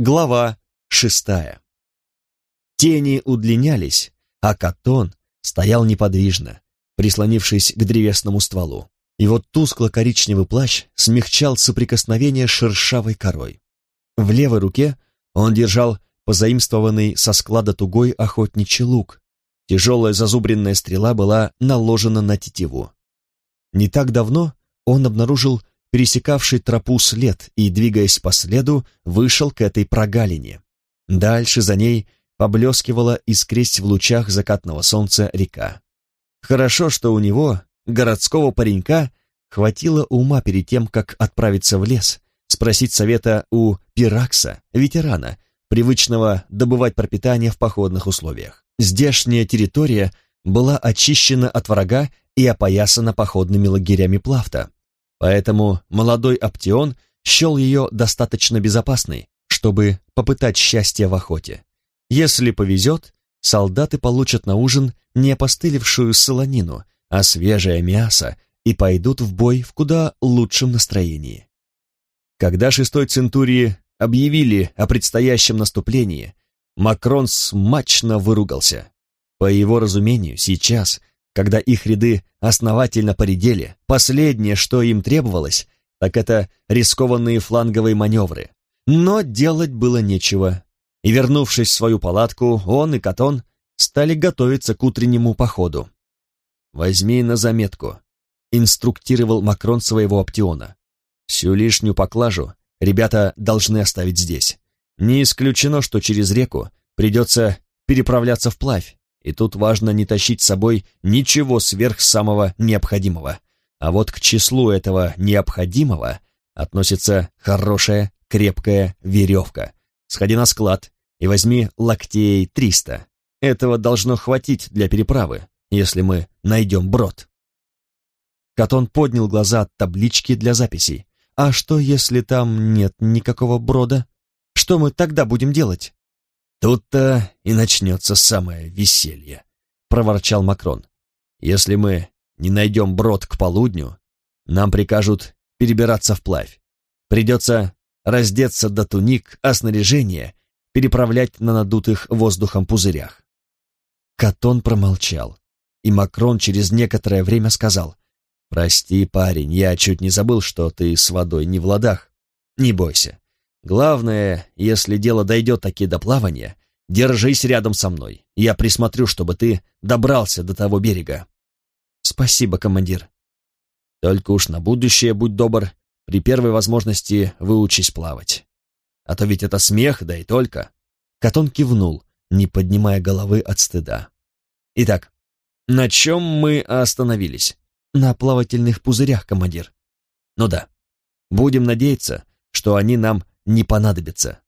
Глава шестая. Тени удлинялись, а Катон стоял неподвижно, прислонившись к древесному стволу. Его тускло-коричневый плащ смягчал соприкосновение шершавой корой. В левой руке он держал позаимствованный со склада тугой охотничий лук. Тяжелая зазубренная стрела была наложена на тетиву. Не так давно он обнаружил пересекавший тропу след и, двигаясь по следу, вышел к этой прогалине. Дальше за ней поблескивала искресть в лучах закатного солнца река. Хорошо, что у него, городского паренька, хватило ума перед тем, как отправиться в лес, спросить совета у Пиракса, ветерана, привычного добывать пропитание в походных условиях. Здешняя территория была очищена от врага и опоясана походными лагерями Плафта, Поэтому молодой Аптеон счел ее достаточно безопасной, чтобы попытать счастье в охоте. Если повезет, солдаты получат на ужин не опостылевшую солонину, а свежее мясо и пойдут в бой в куда лучшем настроении. Когда шестой центурии объявили о предстоящем наступлении, Макрон смачно выругался. По его разумению, сейчас когда их ряды основательно поредели, последнее, что им требовалось, так это рискованные фланговые маневры. Но делать было нечего, и, вернувшись в свою палатку, он и Катон стали готовиться к утреннему походу. «Возьми на заметку», — инструктировал Макрон своего оптиона. «Всю лишнюю поклажу ребята должны оставить здесь. Не исключено, что через реку придется переправляться вплавь, и тут важно не тащить с собой ничего сверх самого необходимого. А вот к числу этого необходимого относится хорошая крепкая веревка. Сходи на склад и возьми локтей триста. Этого должно хватить для переправы, если мы найдем брод. Катон поднял глаза от таблички для записей. А что, если там нет никакого брода? Что мы тогда будем делать? «Тут-то и начнется самое веселье», — проворчал Макрон. «Если мы не найдем брод к полудню, нам прикажут перебираться вплавь. Придется раздеться до туник, а снаряжение переправлять на надутых воздухом пузырях». Катон промолчал, и Макрон через некоторое время сказал, «Прости, парень, я чуть не забыл, что ты с водой не в ладах. Не бойся, Главное, если дело дойдет таки до плавания, держись рядом со мной. Я присмотрю, чтобы ты добрался до того берега. Спасибо, командир. Только уж на будущее, будь добр, при первой возможности выучись плавать. А то ведь это смех, да и только. Катон кивнул, не поднимая головы от стыда. Итак, на чем мы остановились? На плавательных пузырях, командир. Ну да. Будем надеяться, что они нам не понадобится.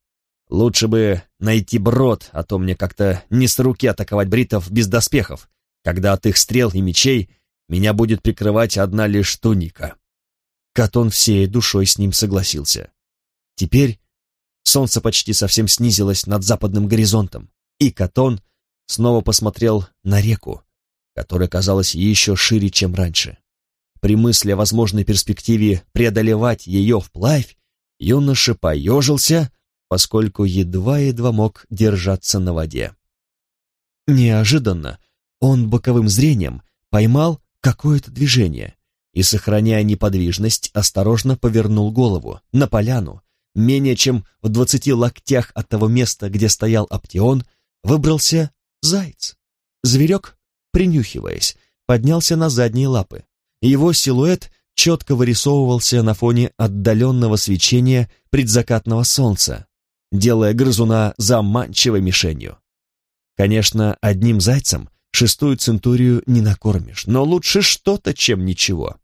Лучше бы найти брод, а то мне как-то не с руки атаковать бритов без доспехов, когда от их стрел и мечей меня будет прикрывать одна лишь туника. Катон всей душой с ним согласился. Теперь солнце почти совсем снизилось над западным горизонтом, и Катон снова посмотрел на реку, которая казалась еще шире, чем раньше. При мысли о возможной перспективе преодолевать ее вплавь, юноша поежился, поскольку едва-едва мог держаться на воде. Неожиданно он боковым зрением поймал какое-то движение и, сохраняя неподвижность, осторожно повернул голову на поляну. Менее чем в двадцати локтях от того места, где стоял Аптеон, выбрался заяц. Зверек, принюхиваясь, поднялся на задние лапы. Его силуэт четко вырисовывался на фоне отдаленного свечения предзакатного солнца, делая грызуна заманчивой мишенью. Конечно, одним зайцем шестую центурию не накормишь, но лучше что-то, чем ничего.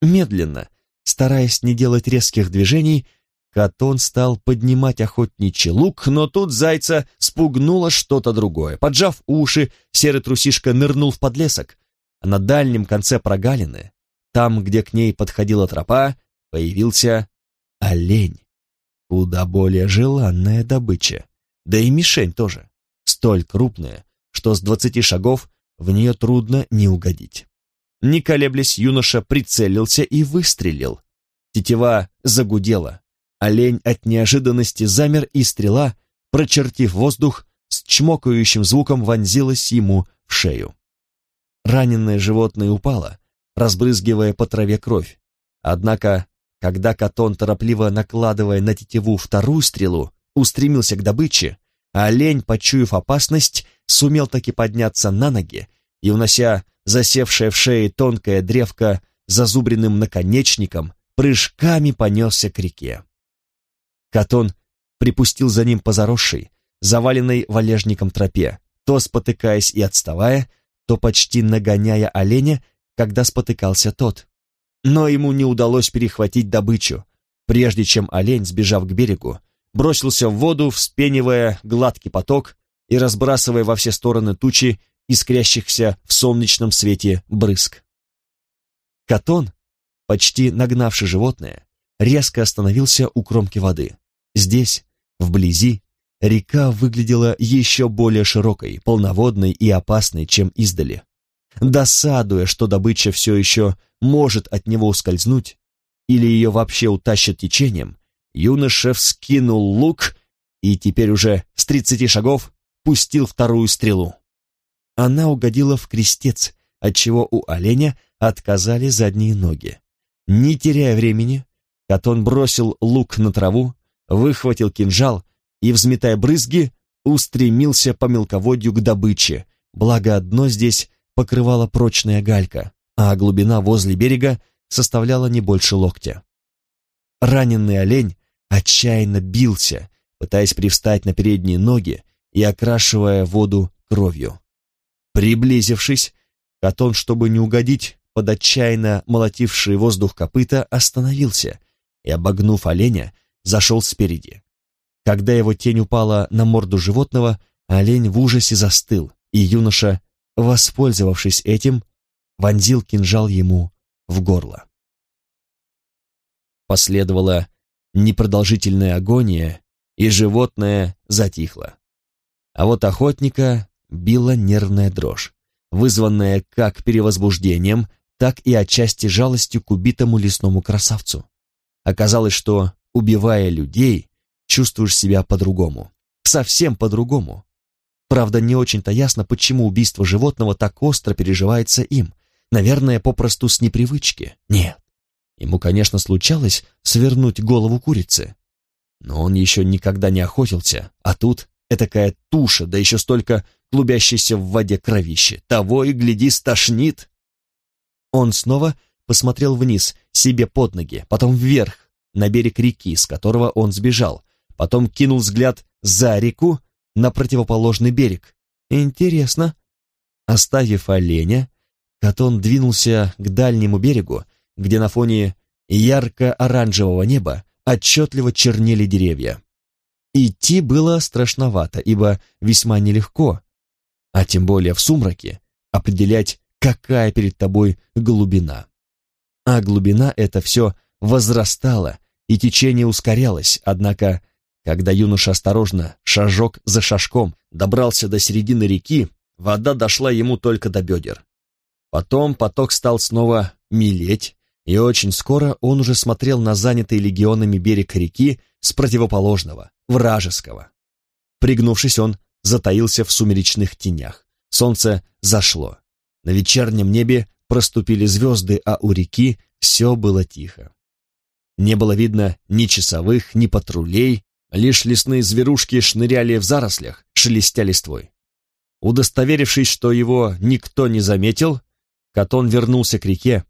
Медленно, стараясь не делать резких движений, Катон стал поднимать охотничий лук, но тут зайца спугнуло что-то другое. Поджав уши, серый трусишка нырнул в подлесок, а на дальнем конце прогалины там, где к ней подходила тропа, появился олень. Куда более желанная добыча. Да и мишень тоже. Столь крупная, что с двадцати шагов в нее трудно не угодить. Не колеблясь, юноша прицелился и выстрелил. Тетива загудела. Олень от неожиданности замер, и стрела, прочертив воздух, с чмокающим звуком вонзилась ему в шею. Раненое животное упало, разбрызгивая по траве кровь. Однако, когда Катон, торопливо накладывая на тетиву вторую стрелу, устремился к добыче, олень, почуяв опасность, сумел таки подняться на ноги и, унося засевшее в шее тонкое древко зазубренным наконечником, прыжками понесся к реке. Катон припустил за ним по заросшей, заваленной валежником тропе, то спотыкаясь и отставая, то почти нагоняя оленя, когда спотыкался тот. Но ему не удалось перехватить добычу, прежде чем олень, сбежав к берегу, бросился в воду, вспенивая гладкий поток и разбрасывая во все стороны тучи искрящихся в солнечном свете брызг. Катон, почти нагнавший животное, резко остановился у кромки воды. Здесь, вблизи, река выглядела еще более широкой, полноводной и опасной, чем издали. Досадуя, что добыча все еще может от него ускользнуть, или ее вообще утащат течением, юноша вскинул лук и теперь уже с тридцати шагов пустил вторую стрелу. Она угодила в крестец, отчего у оленя отказали задние ноги. Не теряя времени, Катон бросил лук на траву, выхватил кинжал и, взметая брызги, устремился по мелководью к добыче, благо одно здесь покрывала прочная галька, а глубина возле берега составляла не больше локтя. Раненый олень отчаянно бился, пытаясь привстать на передние ноги и окрашивая воду кровью. Приблизившись, Катон, чтобы не угодить под отчаянно молотивший воздух копыта, остановился и, обогнув оленя, зашел спереди. Когда его тень упала на морду животного, олень в ужасе застыл, и юноша, воспользовавшись этим, вонзил кинжал ему в горло. Последовала непродолжительная агония, и животное затихло. А вот охотника била нервная дрожь, вызванная как перевозбуждением, так и отчасти жалостью к убитому лесному красавцу. Оказалось, что, убивая людей, чувствуешь себя по-другому. Совсем по-другому. Правда, не очень-то ясно, почему убийство животного так остро переживается им. Наверное, попросту с непривычки. Нет. Ему, конечно, случалось свернуть голову курицы. Но он еще никогда не охотился, а тут этакая туша, да еще столько клубящейся в воде кровище. Того и гляди, стошнит. Он снова посмотрел вниз, себе под ноги, потом вверх, на берег реки, с которого он сбежал, потом кинул взгляд за реку на противоположный берег. Интересно. Оставив оленя, Катон двинулся к дальнему берегу, где на фоне ярко-оранжевого неба отчетливо чернели деревья. Идти было страшновато, ибо весьма нелегко, а тем более в сумраке, определять, какая перед тобой глубина. А глубина это все возрастала, и течение ускорялось, однако, когда юноша осторожно, шажок за шажком, добрался до середины реки, вода дошла ему только до бедер. Потом поток стал снова мелеть, и очень скоро он уже смотрел на занятый легионами берег реки с противоположного, вражеского. Пригнувшись, он затаился в сумеречных тенях. Солнце зашло. На вечернем небе проступили звезды, а у реки все было тихо. Не было видно ни часовых, ни патрулей, лишь лесные зверушки шныряли в зарослях, шелестя листвой. Удостоверившись, что его никто не заметил, Катон вернулся к реке,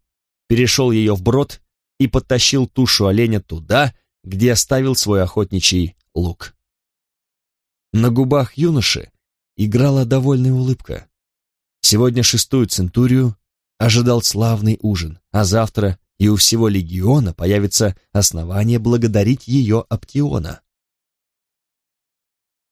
перешел ее вброд и подтащил тушу оленя туда, где оставил свой охотничий лук. На губах юноши играла довольная улыбка. Сегодня шестую центурию ожидал славный ужин, а завтра и у всего легиона появится основание благодарить ее Аптиона.